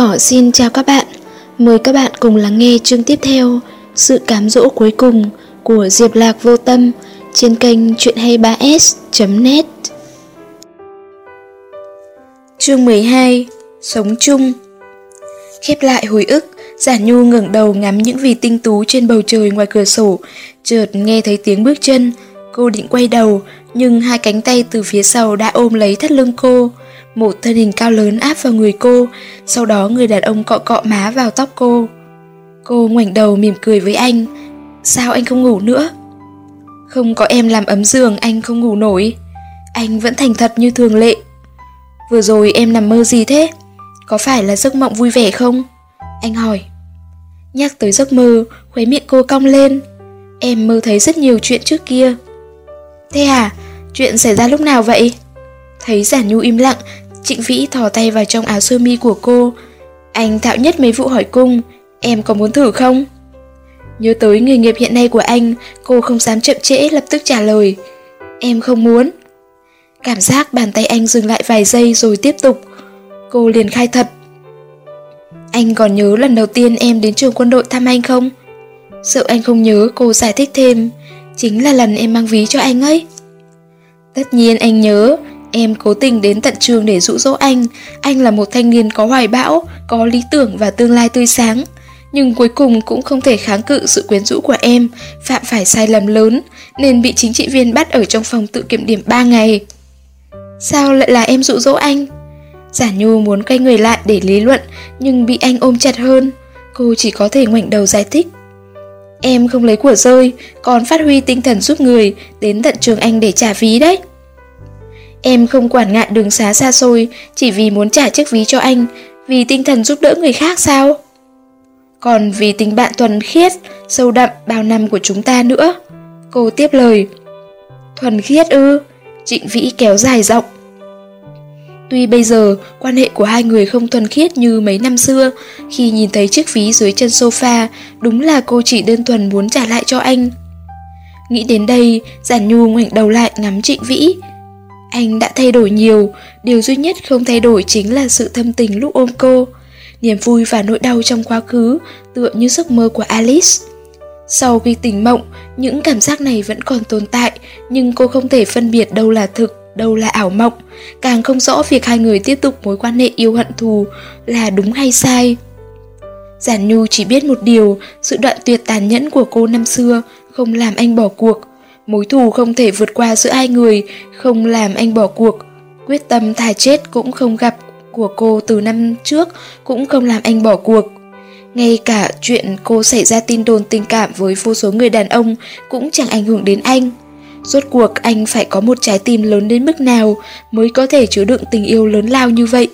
Cỏ xin chào các bạn. Mời các bạn cùng lắng nghe chương tiếp theo Sự cám dỗ cuối cùng của Diệp Lạc Vô Tâm trên kênh chuyện 23s.net Chương 12 Sống chung Khép lại hồi ức, Giả Nhu ngẩng đầu ngắm những vì tinh tú trên bầu trời ngoài cửa sổ, chợt nghe thấy tiếng bước chân. Cô định quay đầu, nhưng hai cánh tay từ phía sau đã ôm lấy thắt lưng cô. Một thân hình cao lớn áp vào người cô, sau đó người đàn ông cọ cọ má vào tóc cô. Cô ngoảnh đầu mỉm cười với anh. Sao anh không ngủ nữa? Không có em làm ấm giường anh không ngủ nổi. Anh vẫn thành thật như thường lệ. Vừa rồi em nằm mơ gì thế? Có phải là giấc mộng vui vẻ không? Anh hỏi. Nhắc tới giấc mơ, khóe miệng cô cong lên. Em mơ thấy rất nhiều chuyện trước kia. Thế à? Chuyện xảy ra lúc nào vậy? Thấy giả nhu im lặng, Trịnh Vĩ thò tay vào trong áo sơ mi của cô. Anh thạo nhất mấy vụ hỏi cung, em có muốn thử không? Nhớ tới nghề nghiệp hiện nay của anh, cô không dám chậm trễ lập tức trả lời. Em không muốn. Cảm giác bàn tay anh dừng lại vài giây rồi tiếp tục. Cô liền khai thật. Anh còn nhớ lần đầu tiên em đến trường quân đội thăm anh không? Sợ anh không nhớ cô giải thích thêm. Chính là lần em mang ví cho anh ấy. Tất nhiên anh nhớ, Em cố tình đến tận trường để dụ dỗ anh, anh là một thanh niên có hoài bão, có lý tưởng và tương lai tươi sáng. Nhưng cuối cùng cũng không thể kháng cự sự quyến rũ của em, phạm phải sai lầm lớn, nên bị chính trị viên bắt ở trong phòng tự kiểm điểm 3 ngày. Sao lại là em dụ dỗ anh? Giả Nhu muốn quay người lại để lý luận, nhưng bị anh ôm chặt hơn. Cô chỉ có thể ngoảnh đầu giải thích. Em không lấy của rơi, còn phát huy tinh thần giúp người, đến tận trường anh để trả ví đấy. Em không quản ngại đường xá xa xôi chỉ vì muốn trả chiếc ví cho anh, vì tinh thần giúp đỡ người khác sao? Còn vì tình bạn thuần khiết, sâu đậm bao năm của chúng ta nữa. Cô tiếp lời. Thuần khiết ư? Trịnh Vĩ kéo dài giọng. Tuy bây giờ quan hệ của hai người không thuần khiết như mấy năm xưa, khi nhìn thấy chiếc ví dưới chân sofa, đúng là cô chỉ đơn thuần muốn trả lại cho anh. Nghĩ đến đây, Giản Nhu ngoảnh đầu lại ngắm Trịnh Vĩ, anh đã thay đổi nhiều, điều duy nhất không thay đổi chính là sự thâm tình lúc ôm cô. Niềm vui và nỗi đau trong quá khứ tựa như giấc mơ của Alice. Sau khi tỉnh mộng, những cảm giác này vẫn còn tồn tại, nhưng cô không thể phân biệt đâu là thực, đâu là ảo mộng, càng không rõ việc hai người tiếp tục mối quan hệ yêu hận thù là đúng hay sai. Giản Nhu chỉ biết một điều, sự đoạn tuyệt tàn nhẫn của cô năm xưa không làm anh bỏ cuộc, Mối thù không thể vượt qua giữa hai người, không làm anh bỏ cuộc. Quyết tâm thà chết cũng không gặp của cô từ năm trước cũng không làm anh bỏ cuộc. Ngay cả chuyện cô xảy ra tin đồn tình cảm với vô số người đàn ông cũng chẳng ảnh hưởng đến anh. Rốt cuộc anh phải có một trái tim lớn đến mức nào mới có thể chứa đựng tình yêu lớn lao như vậy.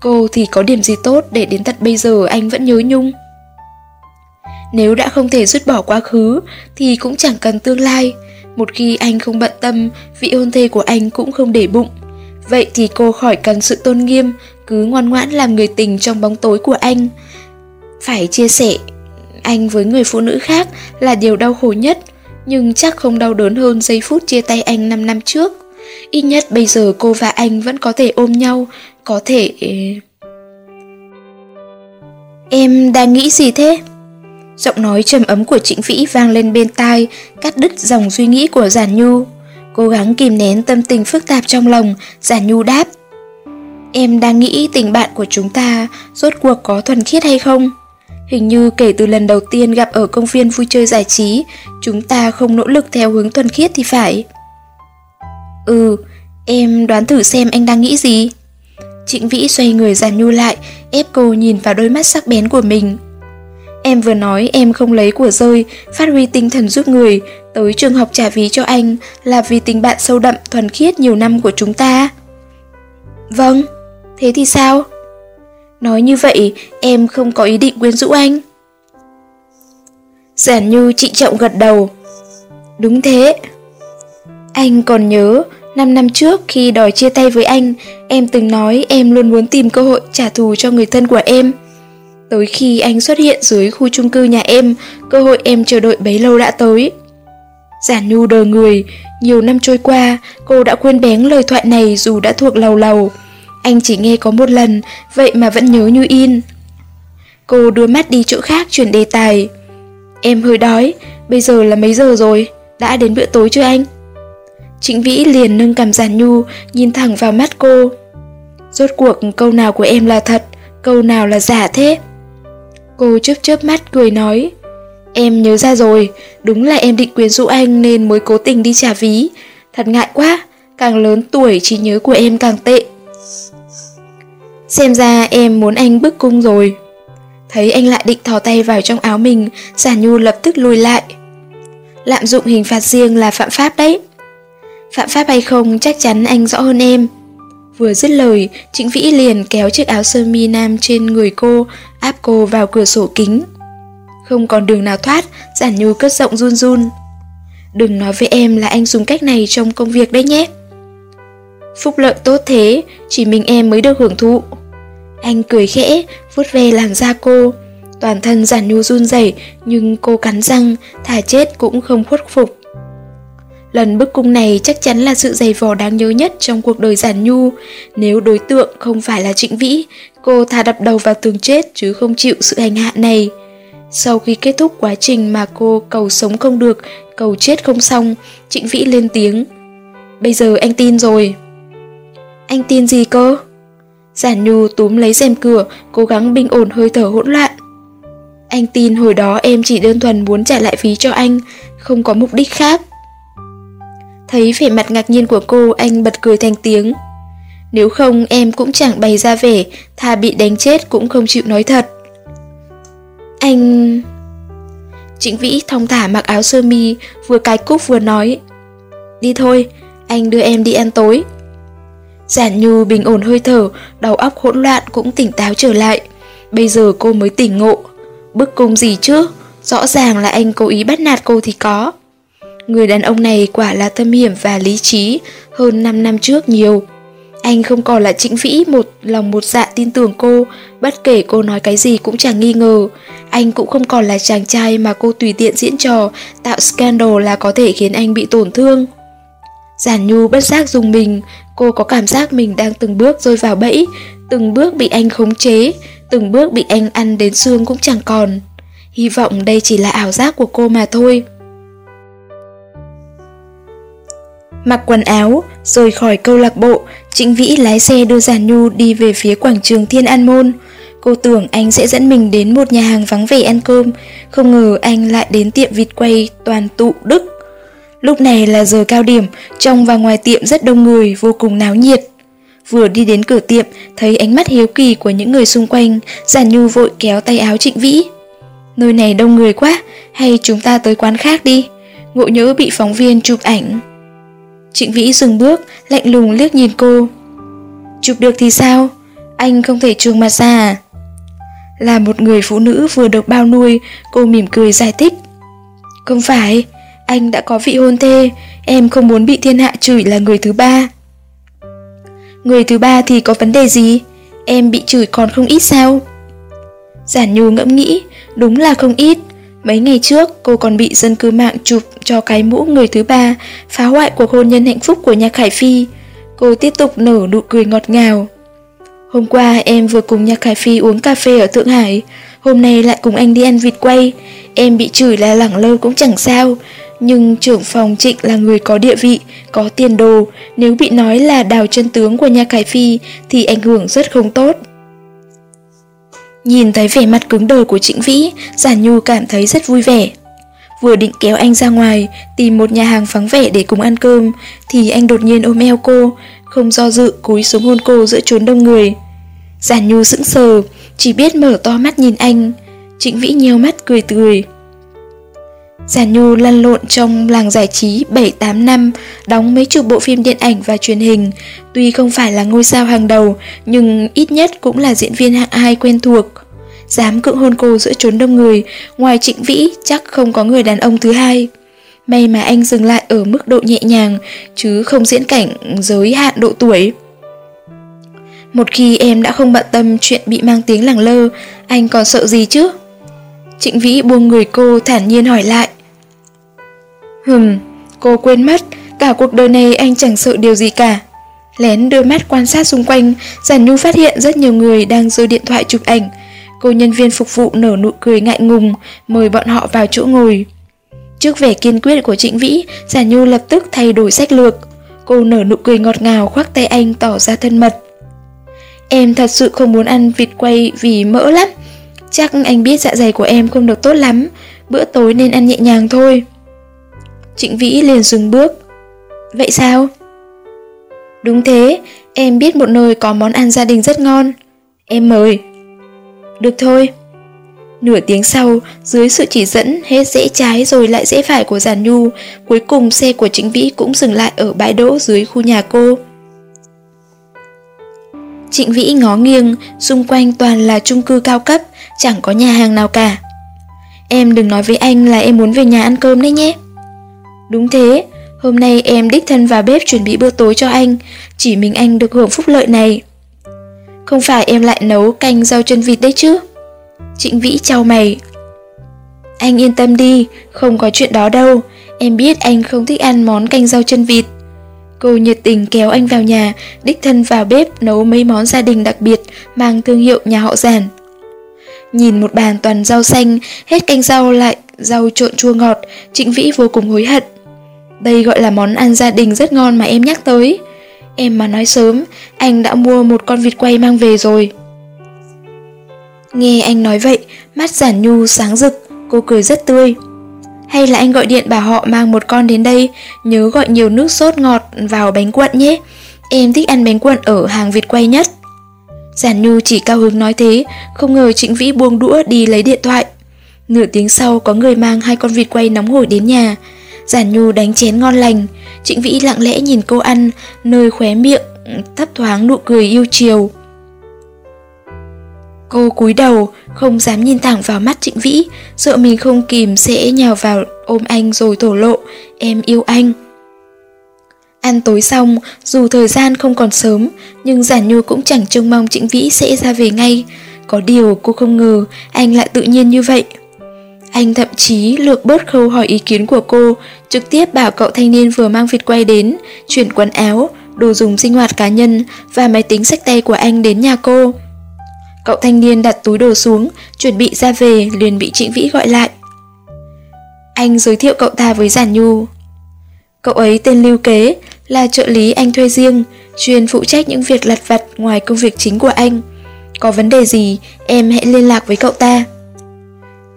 Cô thì có điểm gì tốt để đến tận bây giờ anh vẫn nhớ nhung. Nếu đã không thể dứt bỏ quá khứ thì cũng chẳng cần tương lai. Một khi anh không bận tâm, vị hôn thê của anh cũng không để bụng. Vậy thì cô khỏi cần sự tôn nghiêm, cứ ngoan ngoãn làm người tình trong bóng tối của anh. Phải chia sẻ anh với người phụ nữ khác là điều đau khổ nhất, nhưng chắc không đau đớn hơn giây phút chia tay anh 5 năm trước. Ít nhất bây giờ cô và anh vẫn có thể ôm nhau, có thể... Em đang nghĩ gì thế? Giọng nói trầm ấm của Trịnh Vĩ vang lên bên tai, cắt đứt dòng suy nghĩ của Giản Nhu. Cố gắng kìm nén tâm tình phức tạp trong lòng, Giản Nhu đáp. Em đang nghĩ tình bạn của chúng ta rốt cuộc có thuần khiết hay không? Hình như kể từ lần đầu tiên gặp ở công viên vui chơi giải trí, chúng ta không nỗ lực theo hướng thuần khiết thì phải. Ừ, em đoán thử xem anh đang nghĩ gì. Trịnh Vĩ xoay người Giản nhu lại, ép cô nhìn vào đôi mắt sắc bén của mình. Em vừa nói em không lấy của rơi, phát huy tinh thần giúp người, tới trường học trả ví cho anh là vì tình bạn sâu đậm thuần khiết nhiều năm của chúng ta. Vâng, thế thì sao? Nói như vậy, em không có ý định quyến rũ anh. Giản như trịnh trọng gật đầu. Đúng thế. Anh còn nhớ, 5 năm trước khi đòi chia tay với anh, em từng nói em luôn muốn tìm cơ hội trả thù cho người thân của em. Tới khi anh xuất hiện dưới khu chung cư nhà em, cơ hội em chờ đợi bấy lâu đã tới. Giản nhu đờ người, nhiều năm trôi qua, cô đã quên bén lời thoại này dù đã thuộc lầu lầu. Anh chỉ nghe có một lần, vậy mà vẫn nhớ như in. Cô đưa mắt đi chỗ khác chuyển đề tài. Em hơi đói, bây giờ là mấy giờ rồi? Đã đến bữa tối chưa anh? Trịnh Vĩ liền nâng cầm giản nhu, nhìn thẳng vào mắt cô. Rốt cuộc câu nào của em là thật, câu nào là giả thế? Cô chớp chớp mắt cười nói. Em nhớ ra rồi, đúng là em định quyến rũ anh nên mới cố tình đi trả ví. Thật ngại quá, càng lớn tuổi trí nhớ của em càng tệ. Xem ra em muốn anh bức cung rồi. Thấy anh lại định thò tay vào trong áo mình, giả nhu lập tức lùi lại. Lạm dụng hình phạt riêng là phạm pháp đấy. Phạm pháp hay không chắc chắn anh rõ hơn em. Vừa dứt lời, Trịnh Vĩ liền kéo chiếc áo sơ mi nam trên người cô, áp cô vào cửa sổ kính. Không còn đường nào thoát, giản nhu cất giọng run run. Đừng nói với em là anh dùng cách này trong công việc đấy nhé. Phúc lợi tốt thế, chỉ mình em mới được hưởng thụ. Anh cười khẽ, vuốt ve làn da cô. Toàn thân giản nhu run rẩy nhưng cô cắn răng, thả chết cũng không khuất phục. Lần bức cung này chắc chắn là sự giày vò đáng nhớ nhất trong cuộc đời giản nhu. Nếu đối tượng không phải là Trịnh Vĩ, cô thà đập đầu vào tường chết chứ không chịu sự hành hạ này. Sau khi kết thúc quá trình mà cô cầu sống không được, cầu chết không xong, Trịnh Vĩ lên tiếng. Bây giờ anh tin rồi. Anh tin gì cơ? Giản Nhu túm lấy rèm cửa, cố gắng bình ổn hơi thở hỗn loạn. Anh tin hồi đó em chỉ đơn thuần muốn trả lại phí cho anh, không có mục đích khác. Thấy vẻ mặt ngạc nhiên của cô, anh bật cười thành tiếng. Nếu không em cũng chẳng bày ra vẻ, thà bị đánh chết cũng không chịu nói thật. Anh... Trịnh Vĩ thong thả mặc áo sơ mi, vừa cài cúc vừa nói. Đi thôi, anh đưa em đi ăn tối. Giản Nhu bình ổn hơi thở, đầu óc hỗn loạn cũng tỉnh táo trở lại. Bây giờ cô mới tỉnh ngộ. Bức cung gì chứ? Rõ ràng là anh cố ý bắt nạt cô thì có. Người đàn ông này quả là tâm hiểm và lý trí hơn 5 năm trước nhiều. Anh không còn là trịnh vĩ một lòng một dạ tin tưởng cô, bất kể cô nói cái gì cũng chẳng nghi ngờ. Anh cũng không còn là chàng trai mà cô tùy tiện diễn trò, tạo scandal là có thể khiến anh bị tổn thương. Giản Nhu bất giác dùng mình, cô có cảm giác mình đang từng bước rơi vào bẫy, từng bước bị anh khống chế, từng bước bị anh ăn đến xương cũng chẳng còn. Hy vọng đây chỉ là ảo giác của cô mà thôi. Mặc quần áo, rời khỏi câu lạc bộ, Trịnh Vĩ lái xe đưa Giản Nhu đi về phía quảng trường Thiên An Môn. Cô tưởng anh sẽ dẫn mình đến một nhà hàng vắng vẻ ăn cơm, không ngờ anh lại đến tiệm vịt quay toàn tụ Đức. Lúc này là giờ cao điểm, trong và ngoài tiệm rất đông người, vô cùng náo nhiệt. Vừa đi đến cửa tiệm, thấy ánh mắt hiếu kỳ của những người xung quanh, Giản Nhu vội kéo tay áo Trịnh Vĩ. Nơi này đông người quá, hay chúng ta tới quán khác đi, ngộ nhớ bị phóng viên chụp ảnh. Trịnh Vĩ dừng bước, lạnh lùng liếc nhìn cô. Chụp được thì sao? Anh không thể trường mặt ra à? Là một người phụ nữ vừa được bao nuôi, cô mỉm cười giải thích. Không phải, anh đã có vị hôn thê, em không muốn bị thiên hạ chửi là người thứ ba. Người thứ ba thì có vấn đề gì? Em bị chửi còn không ít sao? Giản Nhu ngẫm nghĩ, đúng là không ít. Mấy ngày trước, cô còn bị dân cư mạng chụp cho cái mũ người thứ ba, phá hoại cuộc hôn nhân hạnh phúc của nhà Khải Phi. Cô tiếp tục nở nụ cười ngọt ngào. Hôm qua em vừa cùng nhà Khải Phi uống cà phê ở Thượng Hải, hôm nay lại cùng anh đi ăn vịt quay. Em bị chửi là lẳng lơ cũng chẳng sao, nhưng trưởng phòng trịnh là người có địa vị, có tiền đồ, nếu bị nói là đào chân tướng của nhà Khải Phi thì ảnh hưởng rất không tốt. Nhìn thấy vẻ mặt cứng đờ của Trịnh Vĩ, Giản Nhu cảm thấy rất vui vẻ. Vừa định kéo anh ra ngoài, tìm một nhà hàng vắng vẻ để cùng ăn cơm, thì anh đột nhiên ôm eo cô, không do dự cúi xuống hôn cô giữa chốn đông người. Giản Nhu sững sờ, chỉ biết mở to mắt nhìn anh. Trịnh Vĩ nheo mắt cười tươi. Giàn Nhu lăn lộn trong làng giải trí 7-8 năm, đóng mấy chục bộ phim điện ảnh và truyền hình. Tuy không phải là ngôi sao hàng đầu, nhưng ít nhất cũng là diễn viên hạng hai quen thuộc. Dám cưỡng hôn cô giữa chốn đông người, ngoài trịnh vĩ chắc không có người đàn ông thứ hai. May mà anh dừng lại ở mức độ nhẹ nhàng, chứ không diễn cảnh giới hạn độ tuổi. Một khi em đã không bận tâm chuyện bị mang tiếng lẳng lơ, anh còn sợ gì chứ? Trịnh Vĩ buông người cô thản nhiên hỏi lại. Hừm, cô quên mất, cả cuộc đời này anh chẳng sợ điều gì cả. Lén đưa mắt quan sát xung quanh, Giản Nhu phát hiện rất nhiều người đang giơ điện thoại chụp ảnh. Cô nhân viên phục vụ nở nụ cười ngại ngùng, mời bọn họ vào chỗ ngồi. Trước vẻ kiên quyết của Trịnh Vĩ, Giản Nhu lập tức thay đổi sách lược. Cô nở nụ cười ngọt ngào khoác tay anh tỏ ra thân mật. Em thật sự không muốn ăn vịt quay vì mỡ lắm. Chắc anh biết dạ dày của em không được tốt lắm, bữa tối nên ăn nhẹ nhàng thôi. Trịnh Vĩ liền dừng bước. Vậy sao? Đúng thế, em biết một nơi có món ăn gia đình rất ngon. Em mời. Được thôi. Nửa tiếng sau, dưới sự chỉ dẫn hết rẽ trái rồi lại rẽ phải của Giàn Nhu, cuối cùng xe của Trịnh Vĩ cũng dừng lại ở bãi đỗ dưới khu nhà cô. Trịnh Vĩ ngó nghiêng, xung quanh toàn là chung cư cao cấp, chẳng có nhà hàng nào cả. Em đừng nói với anh là em muốn về nhà ăn cơm đấy nhé. Đúng thế, hôm nay em đích thân vào bếp chuẩn bị bữa tối cho anh, chỉ mình anh được hưởng phúc lợi này. Không phải em lại nấu canh rau chân vịt đấy chứ? Trịnh Vĩ trao mày. Anh yên tâm đi, không có chuyện đó đâu, em biết anh không thích ăn món canh rau chân vịt. Cô nhiệt tình kéo anh vào nhà, đích thân vào bếp nấu mấy món gia đình đặc biệt mang thương hiệu nhà họ giản. Nhìn một bàn toàn rau xanh, hết canh rau lại rau trộn chua ngọt, Trịnh Vĩ vô cùng hối hận. Đây gọi là món ăn gia đình rất ngon mà em nhắc tới. Em mà nói sớm, anh đã mua một con vịt quay mang về rồi. Nghe anh nói vậy, mắt giản nhu sáng rực, cô cười rất tươi. Hay là anh gọi điện bảo họ mang một con đến đây, nhớ gọi nhiều nước sốt ngọt vào bánh quận nhé. Em thích ăn bánh quận ở hàng vịt quay nhất. Giản Nhu chỉ cao hứng nói thế, không ngờ Trịnh Vĩ buông đũa đi lấy điện thoại. Nửa tiếng sau có người mang hai con vịt quay nóng hổi đến nhà. Giản Nhu đánh chén ngon lành, Trịnh Vĩ lặng lẽ nhìn cô ăn, nơi khóe miệng thấp thoáng nụ cười yêu chiều. Cô cúi đầu, không dám nhìn thẳng vào mắt Trịnh Vĩ, sợ mình không kìm sẽ nhào vào ôm anh rồi thổ lộ, em yêu anh. Ăn tối xong, dù thời gian không còn sớm, nhưng Giản Nhu cũng chẳng trông mong Trịnh Vĩ sẽ ra về ngay. Có điều cô không ngờ anh lại tự nhiên như vậy. Anh thậm chí lược bớt khâu hỏi ý kiến của cô, trực tiếp bảo cậu thanh niên vừa mang vịt quay đến, chuyển quần áo, đồ dùng sinh hoạt cá nhân và máy tính sách tay của anh đến nhà cô. Cậu thanh niên đặt túi đồ xuống, chuẩn bị ra về liền bị Trịnh Vĩ gọi lại. Anh giới thiệu cậu ta với Giản Nhu. Cậu ấy tên Lưu Kế, là trợ lý anh thuê riêng, chuyên phụ trách những việc lặt vặt ngoài công việc chính của anh. Có vấn đề gì, em hãy liên lạc với cậu ta.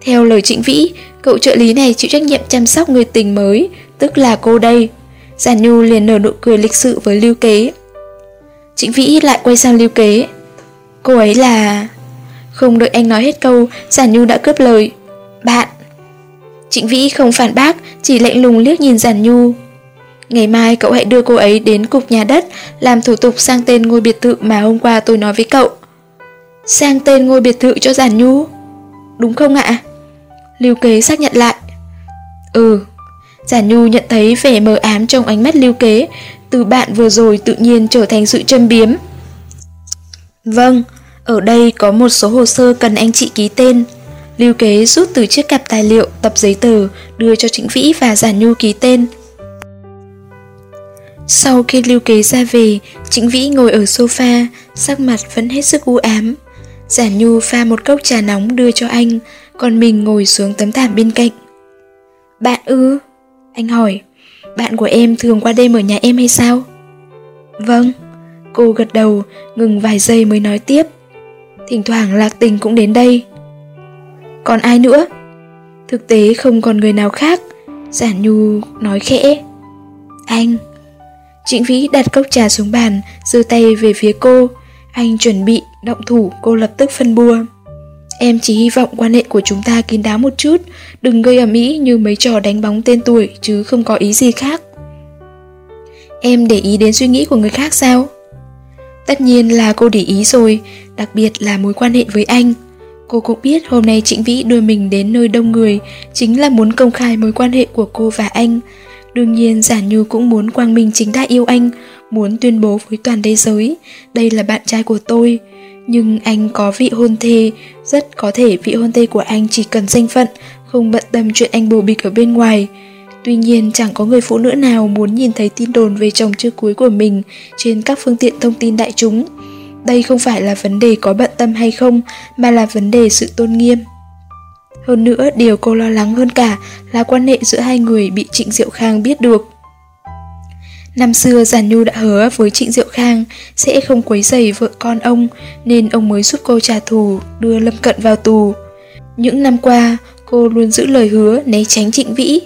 Theo lời Trịnh Vĩ, cậu trợ lý này chịu trách nhiệm chăm sóc người tình mới, tức là cô đây. Giản Nhu liền nở nụ cười lịch sự với Lưu Kế. Trịnh Vĩ lại quay sang Lưu Kế. Cô ấy là... Không đợi anh nói hết câu, Giản Nhu đã cướp lời. Bạn. Trịnh Vĩ không phản bác, chỉ lạnh lùng liếc nhìn Giản Nhu. Ngày mai cậu hãy đưa cô ấy đến cục nhà đất làm thủ tục sang tên ngôi biệt thự mà hôm qua tôi nói với cậu. Sang tên ngôi biệt thự cho Giản Nhu? Đúng không ạ? Lưu Kế xác nhận lại. Ừ. Giản Nhu nhận thấy vẻ mờ ám trong ánh mắt Lưu Kế, từ bạn vừa rồi tự nhiên trở thành sự châm biếm. Vâng, ở đây có một số hồ sơ cần anh chị ký tên. Lưu Kế rút từ chiếc cặp tài liệu tập giấy tờ đưa cho Trịnh Vĩ và Giản Nhu ký tên. Sau khi Lưu Kế ra về, Trịnh Vĩ ngồi ở sofa, sắc mặt vẫn hết sức u ám. Giản Nhu pha một cốc trà nóng đưa cho anh, còn mình ngồi xuống tấm thảm bên cạnh. Bạn ư? Anh hỏi, bạn của em thường qua đêm ở nhà em hay sao? Vâng. Cô gật đầu, ngừng vài giây mới nói tiếp. Thỉnh thoảng Lạc Tình cũng đến đây. Còn ai nữa? Thực tế không còn người nào khác. Giản Nhu nói khẽ. Anh. Trịnh Vĩ đặt cốc trà xuống bàn, giơ tay về phía cô. Anh chuẩn bị, động thủ, cô lập tức phân bua. Em chỉ hy vọng quan hệ của chúng ta kín đáo một chút, đừng gây ầm ĩ như mấy trò đánh bóng tên tuổi chứ không có ý gì khác. Em để ý đến suy nghĩ của người khác sao? Tất nhiên là cô để ý rồi, đặc biệt là mối quan hệ với anh. Cô cũng biết hôm nay Trịnh Vĩ đưa mình đến nơi đông người chính là muốn công khai mối quan hệ của cô và anh. Đương nhiên Giản Như cũng muốn quang minh chính đại yêu anh, muốn tuyên bố với toàn thế giới, đây là bạn trai của tôi. Nhưng anh có vị hôn thê, rất có thể vị hôn thê của anh chỉ cần danh phận, không bận tâm chuyện anh bồ bịch ở bên ngoài. Tuy nhiên chẳng có người phụ nữ nào muốn nhìn thấy tin đồn về chồng chưa cưới của mình trên các phương tiện thông tin đại chúng. Đây không phải là vấn đề có bận tâm hay không, mà là vấn đề sự tôn nghiêm. Hơn nữa, điều cô lo lắng hơn cả là quan hệ giữa hai người bị Trịnh Diệu Khang biết được. Năm xưa Giản Nhu đã hứa với Trịnh Diệu Khang sẽ không quấy rầy vợ con ông nên ông mới giúp cô trả thù đưa Lâm Cận vào tù. Những năm qua, cô luôn giữ lời hứa né tránh Trịnh Vĩ.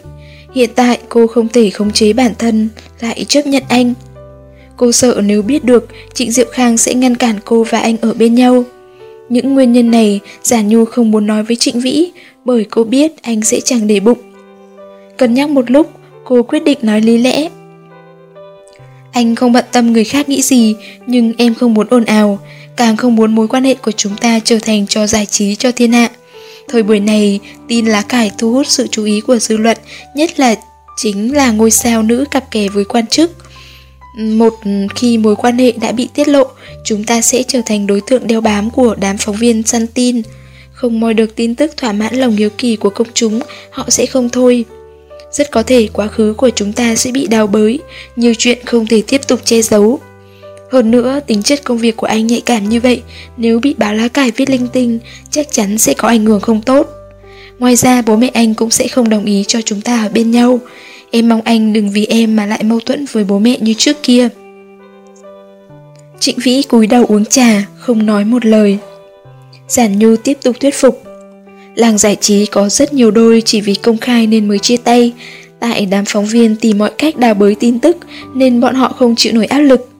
Hiện tại cô không thể khống chế bản thân, lại chấp nhận anh. Cô sợ nếu biết được Trịnh Diệu Khang sẽ ngăn cản cô và anh ở bên nhau. Những nguyên nhân này Giả Nhu không muốn nói với Trịnh Vĩ bởi cô biết anh sẽ chẳng để bụng. Cân nhắc một lúc, cô quyết định nói lý lẽ. Anh không bận tâm người khác nghĩ gì, nhưng em không muốn ồn ào, càng không muốn mối quan hệ của chúng ta trở thành cho giải trí cho thiên hạ. Thời buổi này, tin lá cải thu hút sự chú ý của dư luận, nhất là chính là ngôi sao nữ cặp kè với quan chức. Một khi mối quan hệ đã bị tiết lộ, chúng ta sẽ trở thành đối tượng đeo bám của đám phóng viên săn tin. Không moi được tin tức thỏa mãn lòng hiếu kỳ của công chúng, họ sẽ không thôi. Rất có thể quá khứ của chúng ta sẽ bị đào bới, nhiều chuyện không thể tiếp tục che giấu. Hơn nữa, tính chất công việc của anh nhạy cảm như vậy, nếu bị báo lá cải viết linh tinh, chắc chắn sẽ có ảnh hưởng không tốt. Ngoài ra, bố mẹ anh cũng sẽ không đồng ý cho chúng ta ở bên nhau. Em mong anh đừng vì em mà lại mâu thuẫn với bố mẹ như trước kia. Trịnh Vĩ cúi đầu uống trà, không nói một lời. Giản Nhu tiếp tục thuyết phục. Làng giải trí có rất nhiều đôi chỉ vì công khai nên mới chia tay. Tại đám phóng viên tìm mọi cách đào bới tin tức nên bọn họ không chịu nổi áp lực.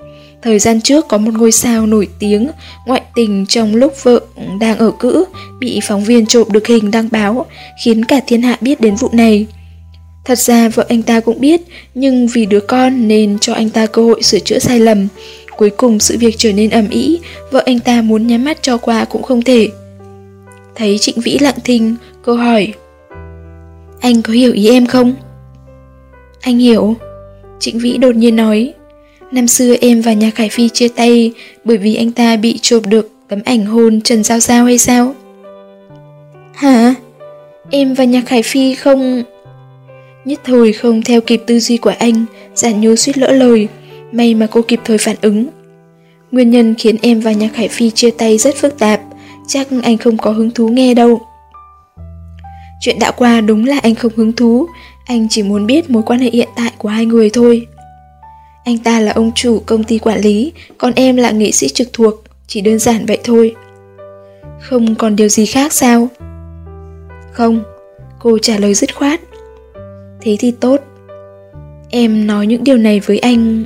Thời gian trước có một ngôi sao nổi tiếng ngoại tình trong lúc vợ đang ở cữ bị phóng viên trộm được hình đăng báo khiến cả thiên hạ biết đến vụ này. Thật ra vợ anh ta cũng biết nhưng vì đứa con nên cho anh ta cơ hội sửa chữa sai lầm. Cuối cùng sự việc trở nên ầm ĩ vợ anh ta muốn nhắm mắt cho qua cũng không thể. Thấy Trịnh Vĩ lặng thinh, cô hỏi Anh có hiểu ý em không? Anh hiểu Trịnh Vĩ đột nhiên nói Năm xưa em và nhà Khải Phi chia tay bởi vì anh ta bị chụp được tấm ảnh hôn Trần Giao Giao hay sao? Hả? Em và nhà Khải Phi không... Nhất thời không theo kịp tư duy của anh, giản nhu suýt lỡ lời. May mà cô kịp thời phản ứng. Nguyên nhân khiến em và nhà Khải Phi chia tay rất phức tạp, chắc anh không có hứng thú nghe đâu. Chuyện đã qua đúng là anh không hứng thú, anh chỉ muốn biết mối quan hệ hiện tại của hai người thôi. Anh ta là ông chủ công ty quản lý, còn em là nghệ sĩ trực thuộc, chỉ đơn giản vậy thôi. Không còn điều gì khác sao? Không, cô trả lời dứt khoát. Thế thì tốt. Em nói những điều này với anh.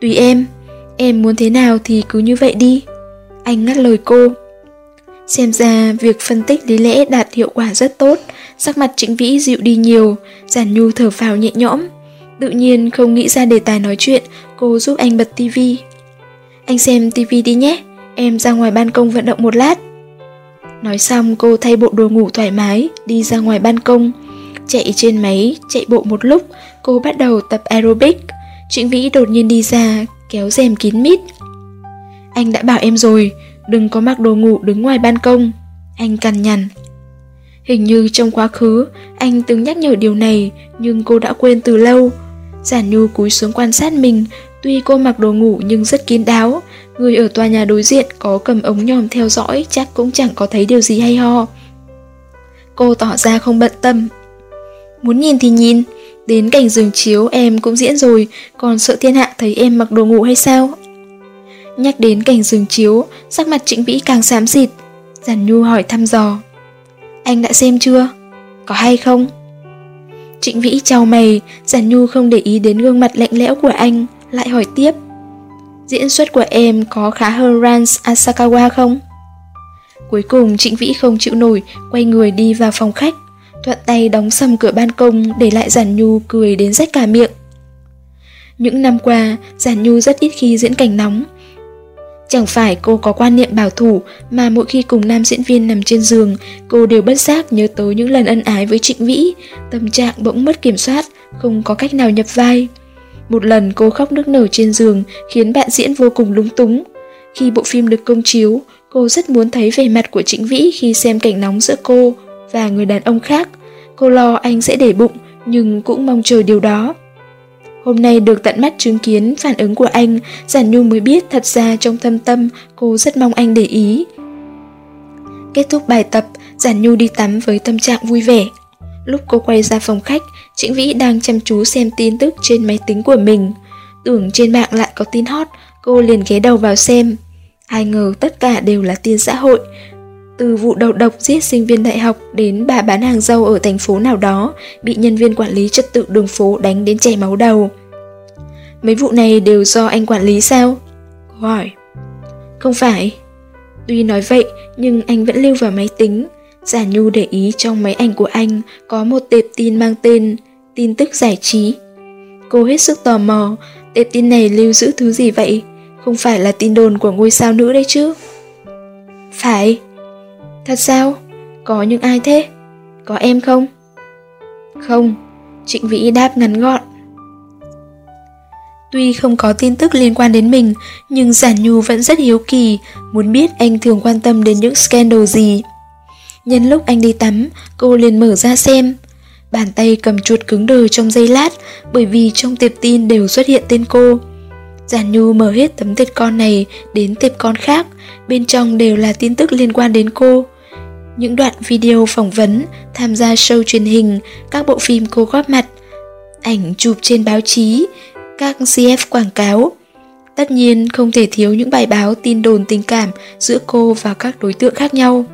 Tùy em, em muốn thế nào thì cứ như vậy đi. Anh ngắt lời cô. Xem ra việc phân tích lý lẽ đạt hiệu quả rất tốt, sắc mặt Trịnh Vĩ dịu đi nhiều, giản nhu thở phào nhẹ nhõm. Tự nhiên không nghĩ ra đề tài nói chuyện, cô giúp anh bật tivi. Anh xem tivi đi nhé, em ra ngoài ban công vận động một lát. Nói xong cô thay bộ đồ ngủ thoải mái, đi ra ngoài ban công. Chạy trên máy, chạy bộ một lúc, cô bắt đầu tập aerobic. Trịnh Vĩ đột nhiên đi ra, kéo rèm kín mít. Anh đã bảo em rồi, đừng có mặc đồ ngủ đứng ngoài ban công. Anh cằn nhằn. Hình như trong quá khứ, anh từng nhắc nhở điều này, nhưng cô đã quên từ lâu. Giản Nhu cúi xuống quan sát mình, tuy cô mặc đồ ngủ nhưng rất kín đáo. Người ở tòa nhà đối diện có cầm ống nhòm theo dõi chắc cũng chẳng có thấy điều gì hay ho. Cô tỏ ra không bận tâm. Muốn nhìn thì nhìn, đến cảnh giường chiếu em cũng diễn rồi, còn sợ thiên hạ thấy em mặc đồ ngủ hay sao? Nhắc đến cảnh giường chiếu, sắc mặt Trịnh Vĩ càng xám xịt. Giản Nhu hỏi thăm dò. Anh đã xem chưa? Có hay không? Trịnh Vĩ trao mày, Giản Nhu không để ý đến gương mặt lạnh lẽo của anh, lại hỏi tiếp. Diễn xuất của em có khá hơn Rans Asakawa không? Cuối cùng Trịnh Vĩ không chịu nổi, quay người đi vào phòng khách, thuận tay đóng sầm cửa ban công để lại Giản Nhu cười đến rách cả miệng. Những năm qua, Giản Nhu rất ít khi diễn cảnh nóng, Chẳng phải cô có quan niệm bảo thủ mà mỗi khi cùng nam diễn viên nằm trên giường, cô đều bất giác nhớ tới những lần ân ái với Trịnh Vĩ, tâm trạng bỗng mất kiểm soát, không có cách nào nhập vai. Một lần cô khóc nước nở trên giường khiến bạn diễn vô cùng lúng túng. Khi bộ phim được công chiếu, cô rất muốn thấy vẻ mặt của Trịnh Vĩ khi xem cảnh nóng giữa cô và người đàn ông khác. Cô lo anh sẽ để bụng, nhưng cũng mong chờ điều đó. Hôm nay được tận mắt chứng kiến phản ứng của anh, Giản Nhu mới biết thật ra trong thâm tâm cô rất mong anh để ý. Kết thúc bài tập, Giản Nhu đi tắm với tâm trạng vui vẻ. Lúc cô quay ra phòng khách, Trịnh Vĩ đang chăm chú xem tin tức trên máy tính của mình. Tưởng trên mạng lại có tin hot, cô liền ghé đầu vào xem. Ai ngờ tất cả đều là tin xã hội. Từ vụ đầu độc giết sinh viên đại học đến bà bán hàng rau ở thành phố nào đó bị nhân viên quản lý trật tự đường phố đánh đến chảy máu đầu. Mấy vụ này đều do anh quản lý sao? Cô hỏi. Không phải. Tuy nói vậy nhưng anh vẫn lưu vào máy tính. Giả Nhu để ý trong máy ảnh của anh có một tệp tin mang tên tin tức giải trí. Cô hết sức tò mò, tệp tin này lưu giữ thứ gì vậy? Không phải là tin đồn của ngôi sao nữ đấy chứ? Phải. Thật sao? Có những ai thế? Có em không? Không, Trịnh Vĩ đáp ngắn gọn. Tuy không có tin tức liên quan đến mình, nhưng Giản Nhu vẫn rất hiếu kỳ, muốn biết anh thường quan tâm đến những scandal gì. Nhân lúc anh đi tắm, cô liền mở ra xem. Bàn tay cầm chuột cứng đờ trong giây lát, bởi vì trong tiệp tin đều xuất hiện tên cô. Giản Nhu mở hết tấm tiệp con này đến tiệp con khác, bên trong đều là tin tức liên quan đến cô. Những đoạn video phỏng vấn, tham gia show truyền hình, các bộ phim cô góp mặt, ảnh chụp trên báo chí, các CF quảng cáo. Tất nhiên không thể thiếu những bài báo tin đồn tình cảm giữa cô và các đối tượng khác nhau.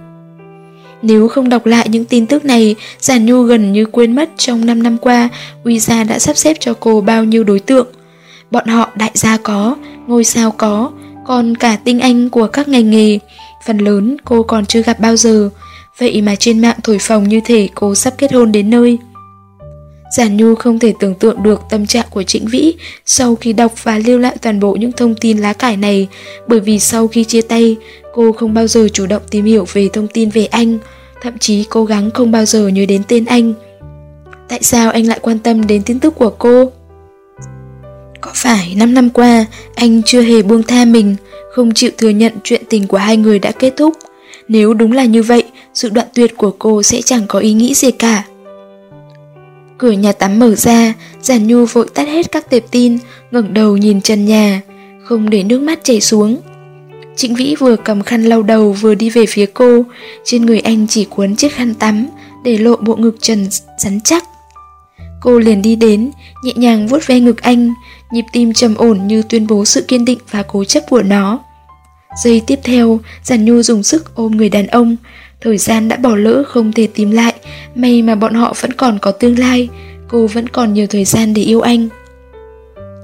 Nếu không đọc lại những tin tức này, Giản Nhu gần như quên mất trong 5 năm qua, uy gia đã sắp xếp cho cô bao nhiêu đối tượng. Bọn họ đại gia có, ngôi sao có, còn cả tinh anh của các ngành nghề, phần lớn cô còn chưa gặp bao giờ. Vậy mà trên mạng thổi phồng như thể cô sắp kết hôn đến nơi. Giản Nhu không thể tưởng tượng được tâm trạng của Trịnh Vĩ sau khi đọc và lưu lại toàn bộ những thông tin lá cải này, bởi vì sau khi chia tay, cô không bao giờ chủ động tìm hiểu về thông tin về anh, thậm chí cố gắng không bao giờ nhớ đến tên anh. Tại sao anh lại quan tâm đến tin tức của cô? Có phải 5 năm qua anh chưa hề buông tha mình, không chịu thừa nhận chuyện tình của hai người đã kết thúc? Nếu đúng là như vậy, sự đoạn tuyệt của cô sẽ chẳng có ý nghĩ gì cả. Cửa nhà tắm mở ra, Giản Nhu vội tắt hết các tệp tin, ngẩng đầu nhìn trần nhà, không để nước mắt chảy xuống. Trịnh Vĩ vừa cầm khăn lau đầu vừa đi về phía cô, trên người anh chỉ cuốn chiếc khăn tắm, để lộ bộ ngực trần rắn chắc. Cô liền đi đến, nhẹ nhàng vuốt ve ngực anh, nhịp tim trầm ổn như tuyên bố sự kiên định và cố chấp của nó. Giây tiếp theo, Giản Nhu dùng sức ôm người đàn ông, thời gian đã bỏ lỡ không thể tìm lại, may mà bọn họ vẫn còn có tương lai, cô vẫn còn nhiều thời gian để yêu anh.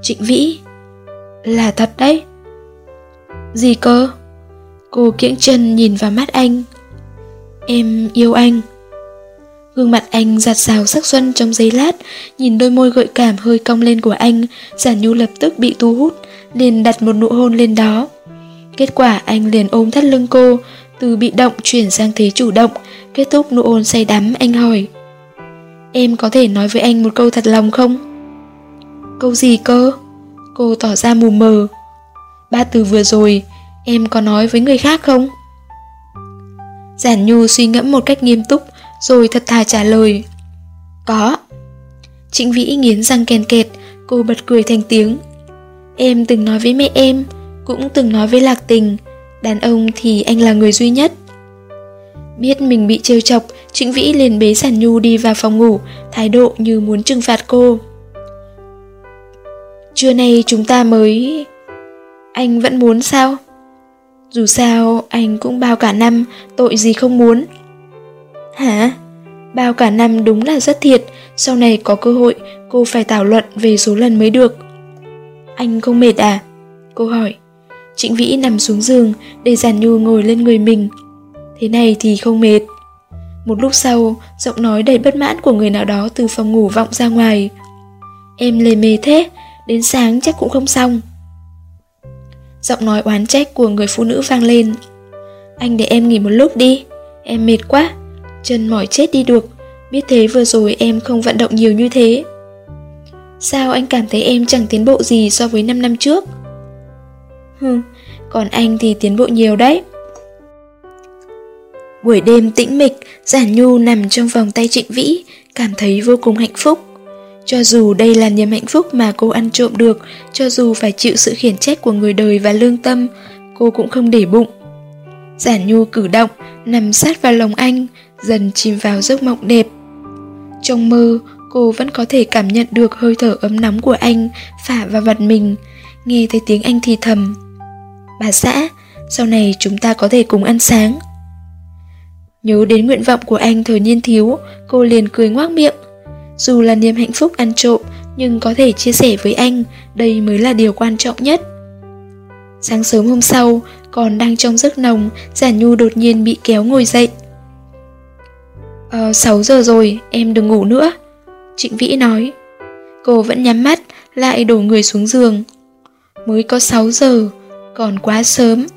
Trịnh Vĩ Là thật đấy Gì cơ? Cô kiễng chân nhìn vào mắt anh Em yêu anh Gương mặt anh giặt rào sắc xuân trong giấy lát Nhìn đôi môi gợi cảm hơi cong lên của anh Giản Nhu lập tức bị thu hút liền đặt một nụ hôn lên đó Kết quả anh liền ôm thắt lưng cô từ bị động chuyển sang thế chủ động, Kết thúc nụ hôn say đắm, anh hỏi Em có thể nói với anh một câu thật lòng không? Câu gì cơ? Cô tỏ ra mù mờ Ba từ vừa rồi, Em có nói với người khác không? Giản Nhu suy ngẫm một cách nghiêm túc, Rồi thật thà trả lời Có Trịnh Vĩ nghiến răng kèn kẹt, Cô bật cười thành tiếng Em từng nói với mẹ em, Cũng từng nói với Lạc Tình Đàn ông thì anh là người duy nhất Biết mình bị trêu chọc Trịnh Vĩ liền bế Giản Nhu đi vào phòng ngủ Thái độ như muốn trừng phạt cô Trưa nay chúng ta mới... Anh vẫn muốn sao? Dù sao, anh cũng bao cả năm, tội gì không muốn. Hả? Bao cả năm đúng là rất thiệt, sau này có cơ hội cô phải thảo luận về số lần mới được. Anh không mệt à? Cô hỏi. Trịnh Vĩ nằm xuống giường để Giản Nhu ngồi lên người mình. Thế này thì không mệt. Một lúc sau, giọng nói đầy bất mãn của người nào đó từ phòng ngủ vọng ra ngoài. Em lề mề thế, đến sáng chắc cũng không xong. Giọng nói oán trách của người phụ nữ vang lên. Anh để em nghỉ một lúc đi, em mệt quá, chân mỏi chết đi được, biết thế vừa rồi em không vận động nhiều như thế. Sao anh cảm thấy em chẳng tiến bộ gì so với 5 năm trước? Còn anh thì tiến bộ nhiều đấy. Buổi đêm tĩnh mịch, Giản Nhu nằm trong vòng tay Trịnh Vĩ, cảm thấy vô cùng hạnh phúc. Cho dù đây là niềm hạnh phúc mà cô ăn trộm được, cho dù phải chịu sự khiển trách của người đời và lương tâm, cô cũng không để bụng. Giản Nhu cử động, nằm sát vào lòng anh, dần chìm vào giấc mộng đẹp. Trong mơ, cô vẫn có thể cảm nhận được hơi thở ấm nóng của anh phả vào vật mình, nghe thấy tiếng anh thì thầm. Bà xã, sau này chúng ta có thể cùng ăn sáng. Nhớ đến nguyện vọng của anh thời niên thiếu, cô liền cười ngoác miệng. Dù là niềm hạnh phúc ăn trộm, nhưng có thể chia sẻ với anh, đây mới là điều quan trọng nhất. Sáng sớm hôm sau, còn đang trong giấc nồng, Giản Nhu đột nhiên bị kéo ngồi dậy. Ờ, 6 giờ rồi, em đừng ngủ nữa. Trịnh Vĩ nói. Cô vẫn nhắm mắt, lại đổ người xuống giường. Mới có 6 giờ, còn quá sớm.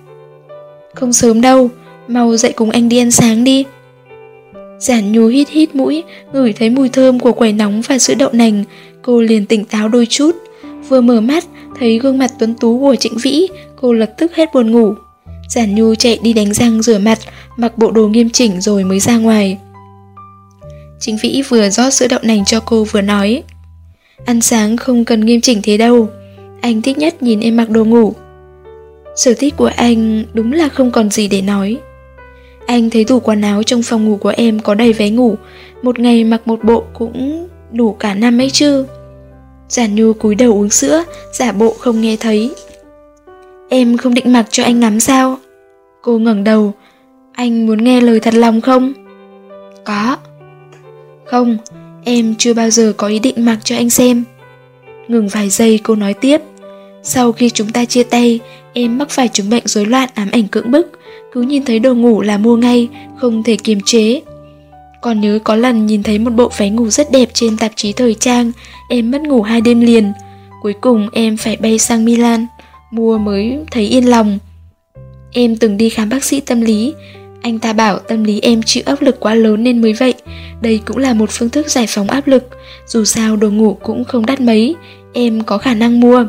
Không sớm đâu, mau dậy cùng anh đi ăn sáng đi. Giản Nhu hít hít mũi, ngửi thấy mùi thơm của quẩy nóng và sữa đậu nành, cô liền tỉnh táo đôi chút. Vừa mở mắt, thấy gương mặt tuấn tú của Trịnh Vĩ, cô lập tức hết buồn ngủ. Giản Nhu chạy đi đánh răng rửa mặt, mặc bộ đồ nghiêm chỉnh rồi mới ra ngoài. Trịnh Vĩ vừa rót sữa đậu nành cho cô vừa nói Ăn sáng không cần nghiêm chỉnh thế đâu Anh thích nhất nhìn em mặc đồ ngủ Sở thích của anh đúng là không còn gì để nói. Anh thấy tủ quần áo trong phòng ngủ của em có đầy váy ngủ Một ngày mặc một bộ cũng đủ cả năm ấy chứ. Giản Nhu cúi đầu uống sữa, giả bộ không nghe thấy. Em không định mặc cho anh ngắm sao? Cô ngẩng đầu Anh muốn nghe lời thật lòng không? Có. Không, em chưa bao giờ có ý định mặc cho anh xem. Ngừng vài giây cô nói tiếp. Sau khi chúng ta chia tay, em mắc phải chứng bệnh rối loạn ám ảnh cưỡng bức Cứ nhìn thấy đồ ngủ là mua ngay, không thể kiềm chế còn nhớ có lần nhìn thấy một bộ váy ngủ rất đẹp trên tạp chí thời trang, em mất ngủ hai đêm liền. Cuối cùng em phải bay sang Milan, mua mới thấy yên lòng. Em từng đi khám bác sĩ tâm lý, anh ta bảo tâm lý em chịu áp lực quá lớn nên mới vậy. Đây cũng là một phương thức giải phóng áp lực, dù sao đồ ngủ cũng không đắt mấy, em có khả năng mua.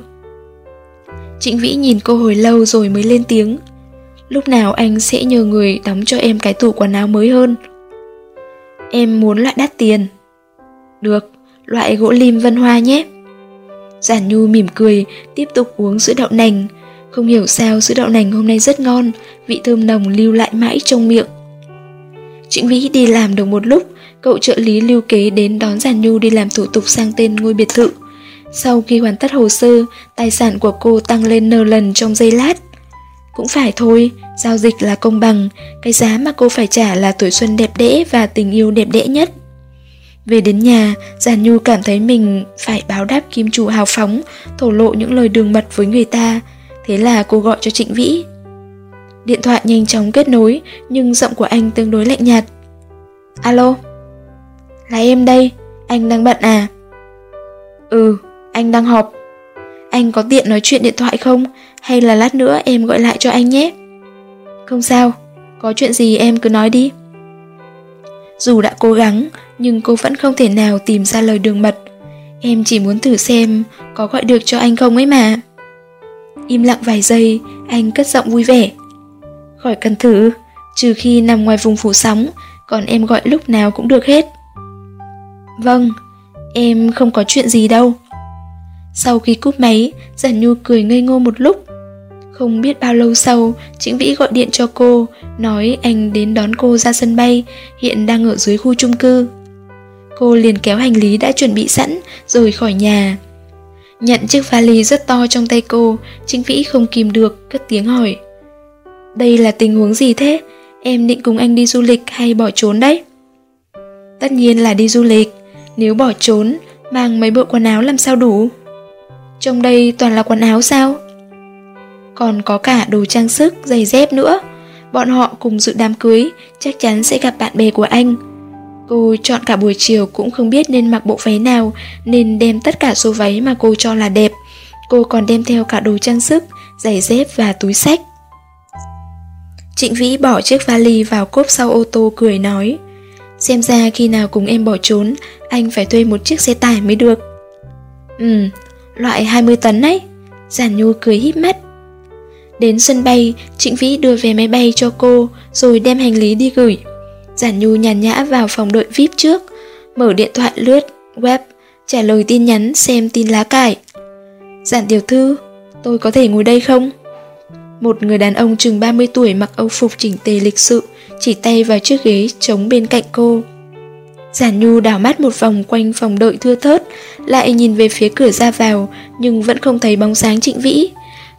Trịnh Vĩ nhìn cô hồi lâu rồi mới lên tiếng. Lúc nào anh sẽ nhờ người đóng cho em cái tủ quần áo mới hơn. Em muốn loại đắt tiền. Được, loại gỗ lim vân hoa nhé. Giản Nhu mỉm cười, tiếp tục uống sữa đậu nành. Không hiểu sao sữa đậu nành hôm nay rất ngon, vị thơm nồng lưu lại mãi trong miệng. Trịnh Vĩ đi làm được một lúc, cậu trợ lý lưu kế đến đón Giản Nhu đi làm thủ tục sang tên ngôi biệt thự. Sau khi hoàn tất hồ sơ, tài sản của cô tăng lên nơ lần trong giây lát. Cũng phải thôi, giao dịch là công bằng, cái giá mà cô phải trả là tuổi xuân đẹp đẽ và tình yêu đẹp đẽ nhất. Về đến nhà, giàn Nhu cảm thấy mình phải báo đáp kim chủ hào phóng, thổ lộ những lời đường mật với người ta. Thế là cô gọi cho Trịnh Vĩ. Điện thoại nhanh chóng kết nối, nhưng giọng của anh tương đối lạnh nhạt. Alo? Là em đây, anh đang bận à? Ừ, anh đang họp. Anh có tiện nói chuyện điện thoại không? Hay là lát nữa em gọi lại cho anh nhé? Không sao, có chuyện gì em cứ nói đi. Dù đã cố gắng, nhưng cô vẫn không thể nào tìm ra lời đường mật. Em chỉ muốn thử xem có gọi được cho anh không ấy mà. Im lặng vài giây, anh cất giọng vui vẻ. Khỏi cần thử, trừ khi nằm ngoài vùng phủ sóng, còn em gọi lúc nào cũng được hết. Vâng, em không có chuyện gì đâu. Sau khi cúp máy, Giản Nhu cười ngây ngô một lúc. Không biết bao lâu sau, Trịnh Vĩ gọi điện cho cô, nói anh đến đón cô ra sân bay, hiện đang ở dưới khu chung cư. Cô liền kéo hành lý đã chuẩn bị sẵn, rồi khỏi nhà. Nhận chiếc vali rất to trong tay cô, Trịnh Vĩ không kìm được, cất tiếng hỏi. Đây là tình huống gì thế? Em định cùng anh đi du lịch hay bỏ trốn đấy? Tất nhiên là đi du lịch, nếu bỏ trốn, mang mấy bộ quần áo làm sao đủ? Trong đây toàn là quần áo sao? Còn có cả đồ trang sức, giày dép nữa. Bọn họ cùng dự đám cưới, chắc chắn sẽ gặp bạn bè của anh. Cô chọn cả buổi chiều cũng không biết nên mặc bộ váy nào, nên đem tất cả số váy mà cô cho là đẹp. Cô còn đem theo cả đồ trang sức, giày dép và túi sách. Trịnh Vĩ bỏ chiếc vali vào cốp sau ô tô cười nói Xem ra khi nào cùng em bỏ trốn Anh phải thuê một chiếc xe tải mới được Ừ, loại 20 tấn ấy Giản Nhu cười híp mắt Đến sân bay, Trịnh Vĩ đưa vé máy bay cho cô Rồi đem hành lý đi gửi Giản Nhu nhàn nhã vào phòng đợi VIP trước Mở điện thoại lướt, web trả lời tin nhắn xem tin lá cải. Giản tiểu thư, tôi có thể ngồi đây không? Một người đàn ông chừng 30 tuổi mặc âu phục chỉnh tề lịch sự, chỉ tay vào chiếc ghế trống bên cạnh cô. Giản Nhu đảo mắt một vòng quanh phòng đợi thưa thớt, lại nhìn về phía cửa ra vào, nhưng vẫn không thấy bóng sáng trịnh vĩ.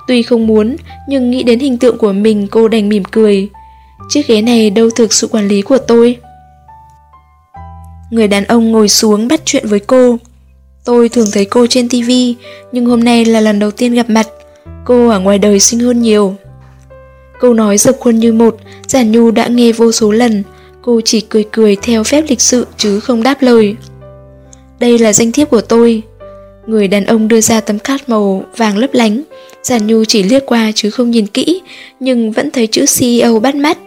Tuy không muốn, nhưng nghĩ đến hình tượng của mình cô đành mỉm cười. Chiếc ghế này đâu thực sự quản lý của tôi. Người đàn ông ngồi xuống bắt chuyện với cô. Tôi thường thấy cô trên TV, nhưng hôm nay là lần đầu tiên gặp mặt. Cô ở ngoài đời xinh hơn nhiều. Câu nói dập khuôn như một, Giản Nhu đã nghe vô số lần. Cô chỉ cười cười theo phép lịch sự chứ không đáp lời. Đây là danh thiếp của tôi. Người đàn ông đưa ra tấm card màu vàng lấp lánh. Giản Nhu chỉ liếc qua chứ không nhìn kỹ, nhưng vẫn thấy chữ CEO bắt mắt.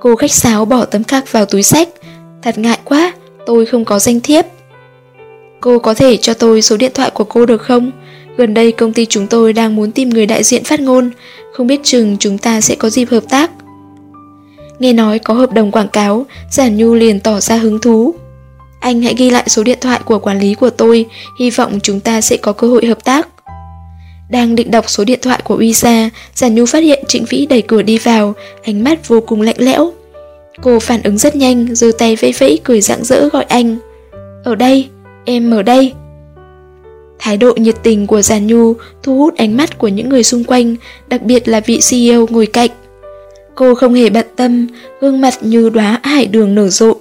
Cô khách sáo bỏ tấm card vào túi sách. Thật ngại quá, tôi không có danh thiếp. Cô có thể cho tôi số điện thoại của cô được không? Gần đây công ty chúng tôi đang muốn tìm người đại diện phát ngôn, không biết chừng chúng ta sẽ có dịp hợp tác. Nghe nói có hợp đồng quảng cáo, Giản Nhu liền tỏ ra hứng thú. Anh hãy ghi lại số điện thoại của quản lý của tôi, hy vọng chúng ta sẽ có cơ hội hợp tác. Đang định đọc số điện thoại của Uisa, Giản Nhu phát hiện Trịnh Vĩ đẩy cửa đi vào, ánh mắt vô cùng lạnh lẽo. Cô phản ứng rất nhanh, giơ tay vẫy vẫy cười rạng rỡ gọi anh. Ở đây, em ở đây. Thái độ nhiệt tình của Giàn Nhu thu hút ánh mắt của những người xung quanh, đặc biệt là vị CEO ngồi cạnh. Cô không hề bận tâm, gương mặt như đóa hải đường nở rộ.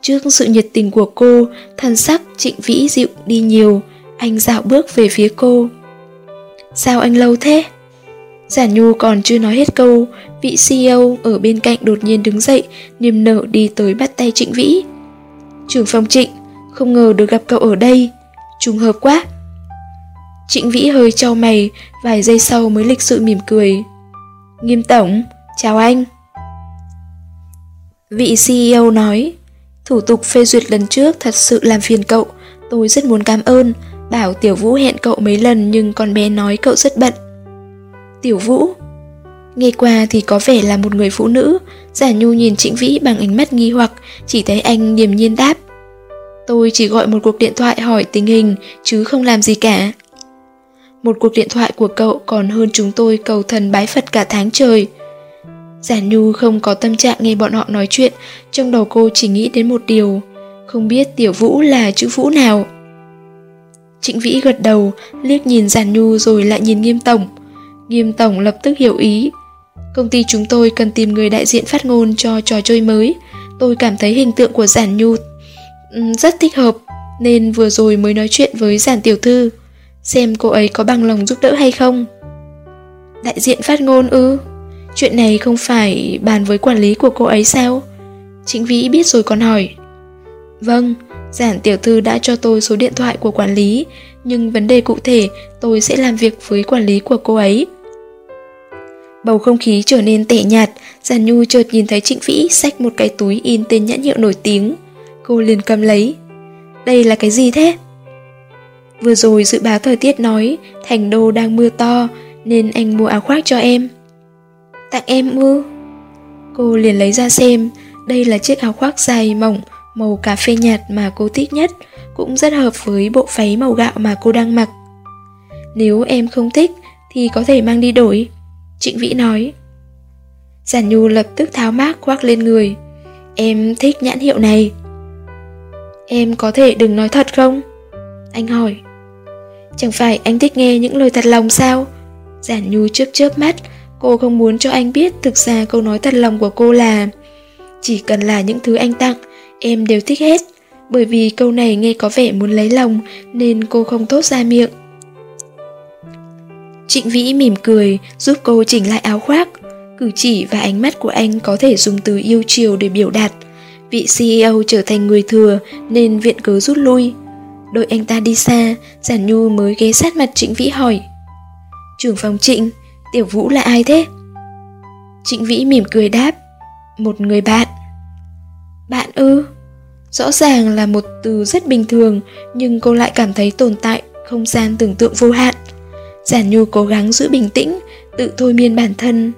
Trước sự nhiệt tình của cô, thân sắc trịnh vĩ dịu đi nhiều, anh dạo bước về phía cô. Sao anh lâu thế? Giản Nhu còn chưa nói hết câu, vị CEO ở bên cạnh đột nhiên đứng dậy, niềm nở đi tới bắt tay Trịnh Vĩ. Trưởng phòng Trịnh, không ngờ được gặp cậu ở đây, trùng hợp quá. Trịnh Vĩ hơi trao mày, vài giây sau mới lịch sự mỉm cười. Nghiêm tổng, chào anh. Vị CEO nói, thủ tục phê duyệt lần trước thật sự làm phiền cậu, tôi rất muốn cảm ơn, bảo Tiểu Vũ hẹn cậu mấy lần nhưng con bé nói cậu rất bận. Tiểu Vũ Nghe qua thì có vẻ là một người phụ nữ, Giả Nhu nhìn Trịnh Vĩ bằng ánh mắt nghi hoặc, chỉ thấy anh điềm nhiên đáp. Tôi chỉ gọi một cuộc điện thoại hỏi tình hình, chứ không làm gì cả. Một cuộc điện thoại của cậu còn hơn chúng tôi cầu thần bái Phật cả tháng trời. Giả Nhu không có tâm trạng nghe bọn họ nói chuyện, trong đầu cô chỉ nghĩ đến một điều, không biết Tiểu Vũ là chữ Vũ nào. Trịnh Vĩ gật đầu, liếc nhìn Giản Nhu rồi lại nhìn Nghiêm Tổng. Nghiêm Tổng lập tức hiểu ý. Công ty chúng tôi cần tìm người đại diện phát ngôn cho trò chơi mới. Tôi cảm thấy hình tượng của Giản Nhu ừ, rất thích hợp, nên vừa rồi mới nói chuyện với Giản Tiểu Thư xem cô ấy có bằng lòng giúp đỡ hay không. Đại diện phát ngôn ư? Chuyện này không phải bàn với quản lý của cô ấy sao? Trịnh Vĩ biết rồi còn hỏi. Vâng, giản tiểu thư đã cho tôi số điện thoại của quản lý, nhưng vấn đề cụ thể tôi sẽ làm việc với quản lý của cô ấy. Bầu không khí trở nên tệ nhạt, Giản Nhu chợt nhìn thấy Trịnh Vĩ xách một cái túi in tên nhãn hiệu nổi tiếng. Cô liền cầm lấy. Đây là cái gì thế? Vừa rồi dự báo thời tiết nói thành đô đang mưa to nên anh mua áo khoác cho em. Tặng em ư? Cô liền lấy ra xem, đây là chiếc áo khoác dài mỏng màu cà phê nhạt mà cô thích nhất, cũng rất hợp với bộ váy màu gạo mà cô đang mặc. Nếu em không thích thì có thể mang đi đổi, Trịnh Vĩ nói. Giản Nhu lập tức tháo mác khoác lên người. Em thích nhãn hiệu này. Em có thể đừng nói thật không? Anh hỏi. Chẳng phải anh thích nghe những lời thật lòng sao? Giản Nhu chớp chớp mắt, cô không muốn cho anh biết thực ra câu nói thật lòng của cô là Chỉ cần là những thứ anh tặng, em đều thích hết. Bởi vì câu này nghe có vẻ muốn lấy lòng nên cô không tốt ra miệng. Trịnh Vĩ mỉm cười giúp cô chỉnh lại áo khoác. Cử chỉ và ánh mắt của anh có thể dùng từ yêu chiều để biểu đạt. Vị CEO trở thành người thừa nên viện cớ rút lui. Đợi anh ta đi xa, Giản Nhu mới ghé sát mặt Trịnh Vĩ hỏi. Trưởng phòng Trịnh, Tiểu Vũ là ai thế? Trịnh Vĩ mỉm cười đáp. Một người bạn. Bạn ư? Rõ ràng là một từ rất bình thường, nhưng cô lại cảm thấy tồn tại không gian tưởng tượng vô hạn. Giản Nhu cố gắng giữ bình tĩnh, tự thôi miên bản thân.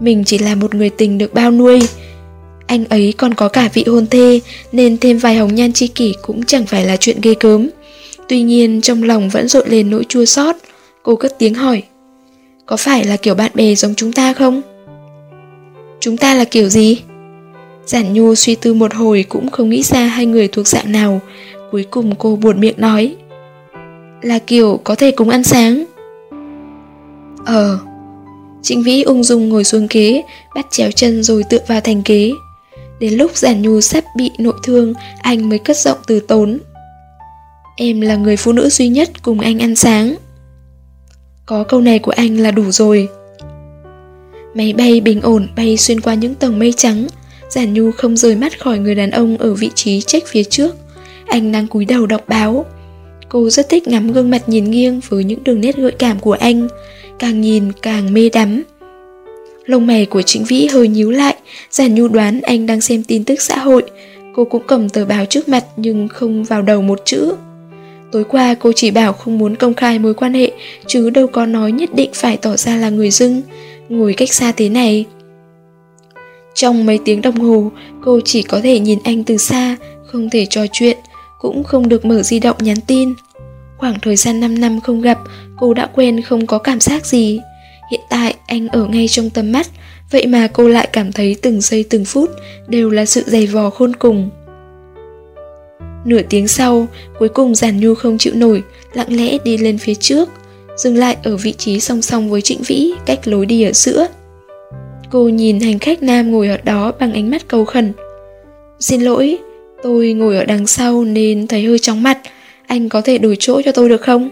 Mình chỉ là một người tình được bao nuôi. Anh ấy còn có cả vị hôn thê, nên thêm vài hồng nhan chi kỷ cũng chẳng phải là chuyện ghê cớm. Tuy nhiên trong lòng vẫn rộn lên nỗi chua xót Cô cất tiếng hỏi có phải là kiểu bạn bè giống chúng ta không? Chúng ta là kiểu gì? Giản Nhu suy tư một hồi cũng không nghĩ ra hai người thuộc dạng nào. Cuối cùng cô buồn miệng nói, Là kiểu có thể cùng ăn sáng. Ờ. Trịnh Vĩ ung dung ngồi xuống ghế, Bắt chéo chân rồi tựa vào thành ghế. Đến lúc Giản Nhu sắp bị nội thương, Anh mới cất giọng từ tốn, Em là người phụ nữ duy nhất cùng anh ăn sáng. Có câu này của anh là đủ rồi. Máy bay bình ổn bay xuyên qua những tầng mây trắng. Giản Nhu không rời mắt khỏi người đàn ông ở vị trí trách phía trước. Anh đang cúi đầu đọc báo. Cô rất thích ngắm gương mặt nhìn nghiêng với những đường nét gợi cảm của anh. Càng nhìn càng mê đắm. Lông mày của Trịnh Vĩ hơi nhíu lại. Giản Nhu đoán anh đang xem tin tức xã hội. Cô cũng cầm tờ báo trước mặt nhưng không vào đầu một chữ. Tối qua, cô chỉ bảo không muốn công khai mối quan hệ, Chứ đâu có nói nhất định phải tỏ ra là người dưng. Ngồi cách xa thế này. Trong mấy tiếng đồng hồ, Cô chỉ có thể nhìn anh từ xa, Không thể trò chuyện, Cũng không được mở di động nhắn tin. Khoảng thời gian 5 năm không gặp, Cô đã quên không có cảm giác gì. Hiện tại, anh ở ngay trong tầm mắt, Vậy mà cô lại cảm thấy từng giây từng phút Đều là sự dày vò khôn cùng. Nửa tiếng sau, cuối cùng Giản Nhu không chịu nổi, lặng lẽ đi lên phía trước, dừng lại ở vị trí song song với Trịnh Vĩ, cách lối đi ở giữa. Cô nhìn hành khách nam ngồi ở đó bằng ánh mắt cầu khẩn. Xin lỗi, tôi ngồi ở đằng sau nên thấy hơi chóng mặt, anh có thể đổi chỗ cho tôi được không?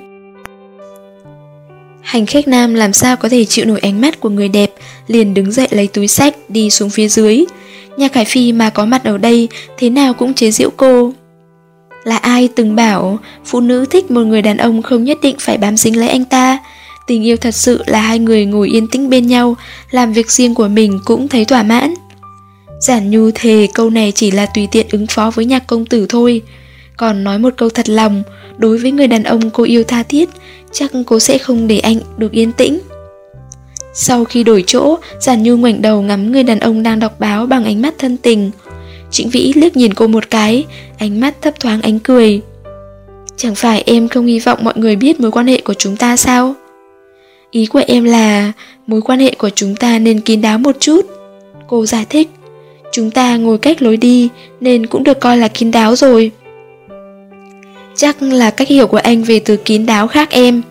Hành khách nam làm sao có thể chịu nổi ánh mắt của người đẹp, liền đứng dậy lấy túi sách đi xuống phía dưới. Nhà Khải Phi mà có mặt ở đây, thế nào cũng chế giễu cô. Là ai từng bảo phụ nữ thích một người đàn ông không nhất định phải bám dính lấy anh ta? Tình yêu thật sự là hai người ngồi yên tĩnh bên nhau, Làm việc riêng của mình cũng thấy thỏa mãn. Giản Nhu thề câu này chỉ là tùy tiện ứng phó với nhạc công tử thôi. Còn nói một câu thật lòng, Đối với người đàn ông cô yêu tha thiết, Chắc cô sẽ không để anh được yên tĩnh. Sau khi đổi chỗ, Giản Nhu ngoảnh đầu ngắm người đàn ông đang đọc báo bằng ánh mắt thân tình. Trịnh Vĩ liếc nhìn cô một cái, ánh mắt thấp thoáng ánh cười. Chẳng phải em không hy vọng mọi người biết mối quan hệ của chúng ta sao? Ý của em là mối quan hệ của chúng ta nên kín đáo một chút. Cô giải thích, chúng ta ngồi cách lối đi nên cũng được coi là kín đáo rồi. Chắc là cách hiểu của anh về từ kín đáo khác em.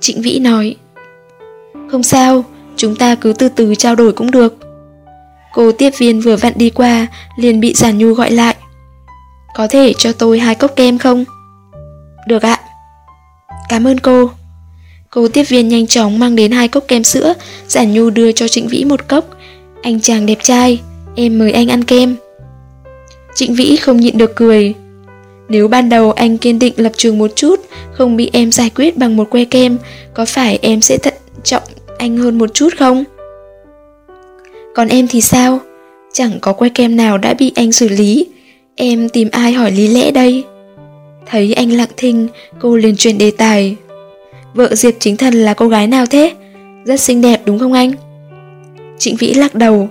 Trịnh Vĩ nói. Không sao, chúng ta cứ từ từ trao đổi cũng được. Cô tiếp viên vừa vặn đi qua, liền bị Giản Nhu gọi lại. Có thể cho tôi hai cốc kem không? Được ạ. Cảm ơn cô. Cô tiếp viên nhanh chóng mang đến hai cốc kem sữa, Giản Nhu đưa cho Trịnh Vĩ một cốc. Anh chàng đẹp trai, em mời anh ăn kem. Trịnh Vĩ không nhịn được cười. Nếu ban đầu anh kiên định lập trường một chút, không bị em giải quyết bằng một que kem, có phải em sẽ thận trọng anh hơn một chút không? Còn em thì sao? Chẳng có que kem nào đã bị anh xử lý Em tìm ai hỏi lý lẽ đây? Thấy anh lặng thinh, cô liền chuyển đề tài Vợ Diệp chính thần là cô gái nào thế? Rất xinh đẹp đúng không anh? Trịnh Vĩ lắc đầu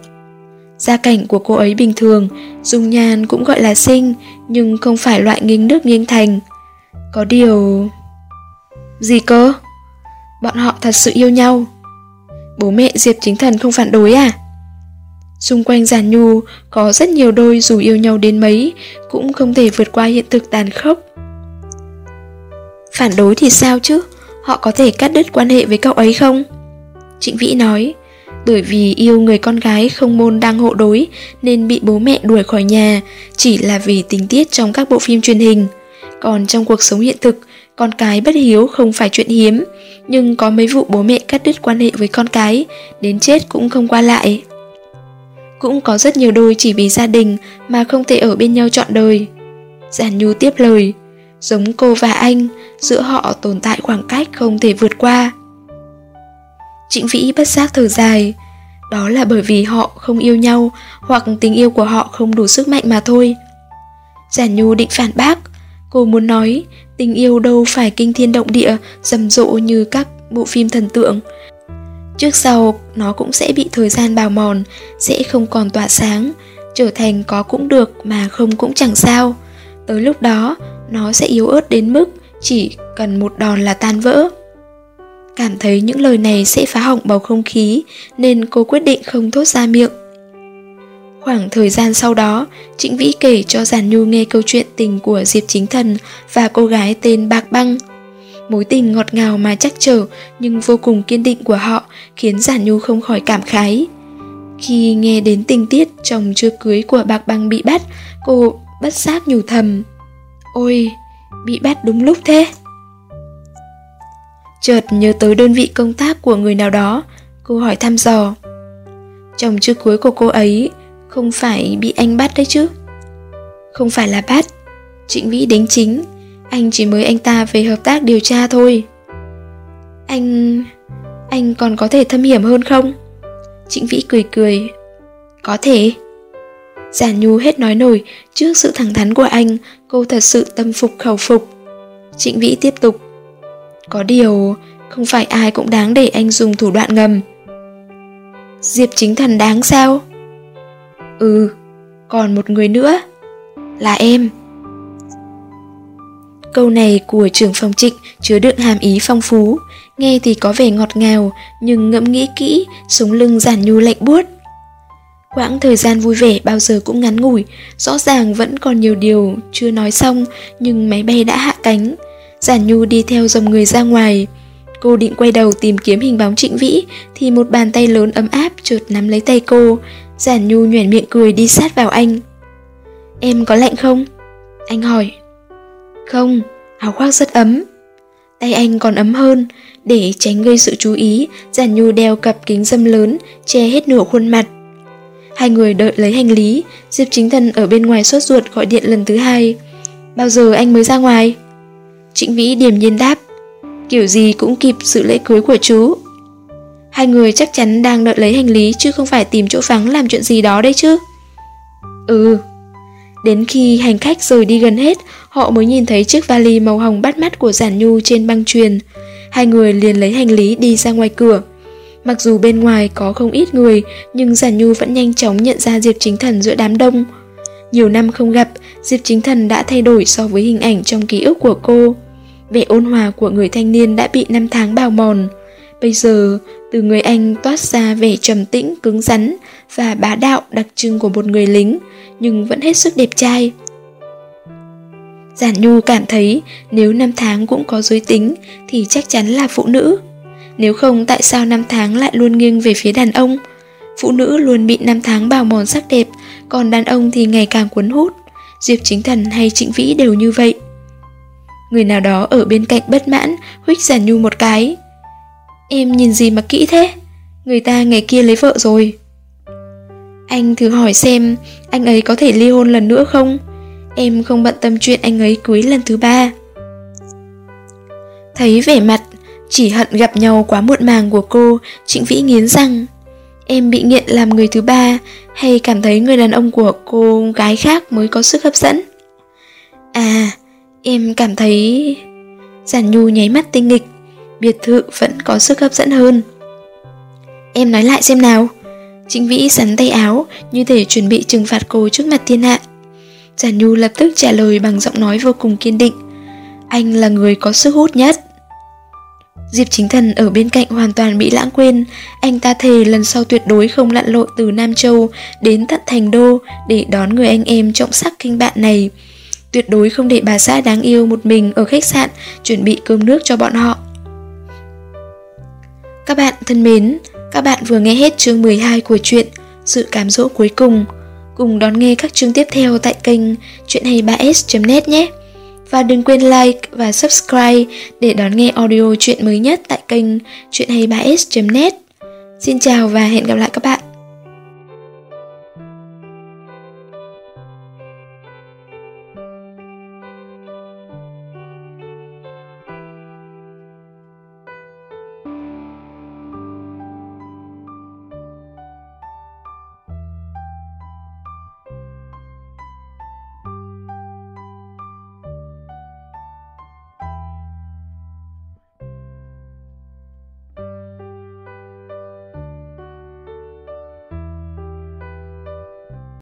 Gia cảnh của cô ấy bình thường Dung nhan cũng gọi là xinh Nhưng không phải loại nghiêng nước nghiêng thành Có điều... Gì cơ? Bọn họ thật sự yêu nhau Bố mẹ Diệp chính thần không phản đối à? Xung quanh giàn nhu có rất nhiều đôi dù yêu nhau đến mấy cũng không thể vượt qua hiện thực tàn khốc. Phản đối thì sao chứ? Họ có thể cắt đứt quan hệ với cậu ấy không? Trịnh Vĩ nói, bởi vì yêu người con gái không môn đang hộ đối nên bị bố mẹ đuổi khỏi nhà chỉ là vì tình tiết trong các bộ phim truyền hình. Còn trong cuộc sống hiện thực, con cái bất hiếu không phải chuyện hiếm, nhưng có mấy vụ bố mẹ cắt đứt quan hệ với con cái, đến chết cũng không qua lại. Cũng có rất nhiều đôi chỉ vì gia đình mà không thể ở bên nhau trọn đời. Giản Nhu tiếp lời, giống cô và anh, giữa họ tồn tại khoảng cách không thể vượt qua. Trịnh Vĩ bất giác thở dài, đó là bởi vì họ không yêu nhau hoặc tình yêu của họ không đủ sức mạnh mà thôi. Giản Nhu định phản bác, cô muốn nói tình yêu đâu phải kinh thiên động địa, rầm rộ như các bộ phim thần tượng, Trước sau nó cũng sẽ bị thời gian bào mòn, sẽ không còn tỏa sáng, trở thành có cũng được mà không cũng chẳng sao. Tới lúc đó, nó sẽ yếu ớt đến mức chỉ cần một đòn là tan vỡ. Cảm thấy những lời này sẽ phá hỏng bầu không khí nên cô quyết định không thốt ra miệng. Khoảng thời gian sau đó, Trịnh Vĩ kể cho Giản Nhu nghe câu chuyện tình của Diệp Chính Thần và cô gái tên Bạc Băng. Mối tình ngọt ngào mà chắc trở nhưng vô cùng kiên định của họ khiến Giản Nhu không khỏi cảm khái. Khi nghe đến tình tiết chồng chưa cưới của Bạc Băng bị bắt, cô bất giác nhủ thầm. Ôi, bị bắt đúng lúc thế. Chợt nhớ tới đơn vị công tác của người nào đó, cô hỏi thăm dò. Chồng chưa cưới của cô ấy không phải bị anh bắt đấy chứ? Không phải là bắt, Trịnh Vĩ đính chính, anh chỉ mời anh ta về hợp tác điều tra thôi. Anh... anh còn có thể thâm hiểm hơn không? Trịnh Vĩ cười cười. Có thể. Giản Nhu hết nói nổi, trước sự thẳng thắn của anh, cô thật sự tâm phục khẩu phục. Trịnh Vĩ tiếp tục. Có điều, không phải ai cũng đáng để anh dùng thủ đoạn ngầm. Diệp chính thần đáng sao? Ừ, còn một người nữa. Là em. Câu này của trưởng phòng trịnh chứa đựng hàm ý phong phú, nghe thì có vẻ ngọt ngào, nhưng ngẫm nghĩ kỹ, sống lưng giản nhu lạnh buốt. Quãng thời gian vui vẻ bao giờ cũng ngắn ngủi, rõ ràng vẫn còn nhiều điều chưa nói xong, nhưng máy bay đã hạ cánh. Giản Nhu đi theo dòng người ra ngoài. Cô định quay đầu tìm kiếm hình bóng trịnh vĩ, thì một bàn tay lớn ấm áp chợt nắm lấy tay cô. Giản Nhu nhoẻn miệng cười đi sát vào anh. Em có lạnh không? Anh hỏi. Không, áo khoác rất ấm. Tay anh còn ấm hơn, để tránh gây sự chú ý, Giản Nhu đeo cặp kính dâm lớn, che hết nửa khuôn mặt. Hai người đợi lấy hành lý, Diệp Chính Thần ở bên ngoài sốt ruột gọi điện lần thứ hai. Bao giờ anh mới ra ngoài? Trịnh Vĩ điềm nhiên đáp, kiểu gì cũng kịp sự lễ cưới của chú. Hai người chắc chắn đang đợi lấy hành lý chứ không phải tìm chỗ vắng làm chuyện gì đó đấy chứ. Ừ. Đến khi hành khách rời đi gần hết, họ mới nhìn thấy chiếc vali màu hồng bắt mắt của Giản Nhu trên băng truyền. Hai người liền lấy hành lý đi ra ngoài cửa. Mặc dù bên ngoài có không ít người, nhưng Giản Nhu vẫn nhanh chóng nhận ra Diệp Chính Thần giữa đám đông. Nhiều năm không gặp, Diệp Chính Thần đã thay đổi so với hình ảnh trong ký ức của cô. Vẻ ôn hòa của người thanh niên đã bị năm tháng bào mòn. Bây giờ, từ người anh toát ra vẻ trầm tĩnh, cứng rắn và bá đạo đặc trưng của một người lính, nhưng vẫn hết sức đẹp trai. Giản Nhu cảm thấy nếu năm tháng cũng có giới tính thì chắc chắn là phụ nữ. Nếu không tại sao năm tháng lại luôn nghiêng về phía đàn ông? Phụ nữ luôn bị năm tháng bào mòn sắc đẹp, còn đàn ông thì ngày càng cuốn hút. Diệp Chính Thần hay Trịnh Vĩ đều như vậy. Người nào đó ở bên cạnh bất mãn, huých giản nhu một cái. Em nhìn gì mà kỹ thế? Người ta ngày kia lấy vợ rồi. Anh thử hỏi xem anh ấy có thể ly hôn lần nữa không? Em không bận tâm chuyện anh ấy cưới lần thứ ba. Thấy vẻ mặt chỉ hận gặp nhau quá muộn màng của cô, Trịnh Vĩ nghiến răng. Em bị nghiện làm người thứ ba hay cảm thấy người đàn ông của cô gái khác mới có sức hấp dẫn? À, em cảm thấy... Giản Nhu nháy mắt tinh nghịch, biệt thự vẫn có sức hấp dẫn hơn. Em nói lại xem nào. Trịnh Vĩ sắn tay áo như thể chuẩn bị trừng phạt cô trước mặt thiên hạ. Giả Nhu lập tức trả lời bằng giọng nói vô cùng kiên định. Anh là người có sức hút nhất. Diệp Chính Thần ở bên cạnh hoàn toàn bị lãng quên, anh ta thề lần sau tuyệt đối không lặn lội từ Nam Châu đến tận Thành Đô để đón người anh em trọng sắc kinh bạn này. Tuyệt đối không để bà xã đáng yêu một mình ở khách sạn chuẩn bị cơm nước cho bọn họ. Các bạn thân mến, các bạn vừa nghe hết chương 12 của truyện Sự cám dỗ cuối cùng. Cùng đón nghe các chương tiếp theo tại kênh chuyện 23s.net nhé và đừng quên like và subscribe để đón nghe audio chuyện mới nhất tại kênh chuyện 23s.net. Xin chào và hẹn gặp lại các bạn.